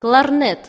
кларнет.